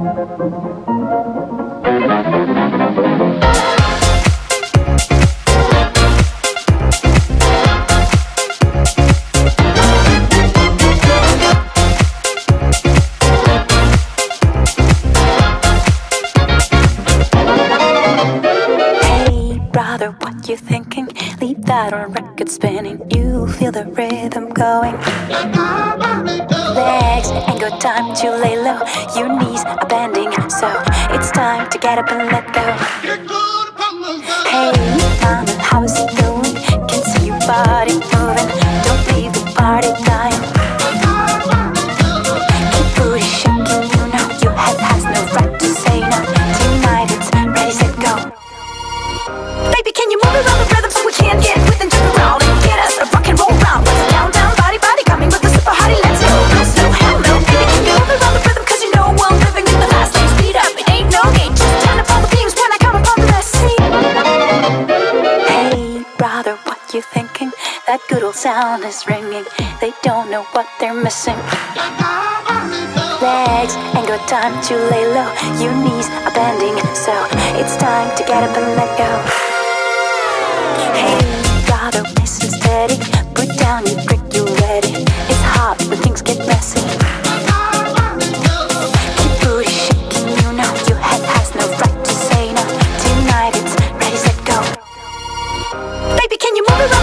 Hey, brother, what you thinking? Leave that on record spinning. You feel the rhythm going. Time to lay low. Your knees are bending, so it's time to get up and let go. Hey, mama, how's it going? Can see your body moving. Don't leave the party dying. Keep shaking, you know your head has no right to say no. Tonight it's ready, set, go. Baby, can you move around the single sound is ringing. They don't know what they're missing. Legs ain't got time to lay low. Your knees are bending, so it's time to get up and let go. Hey, gotta listen steady. Put down your brick, you're ready. It's hot when things get messy. Baby, can you move around?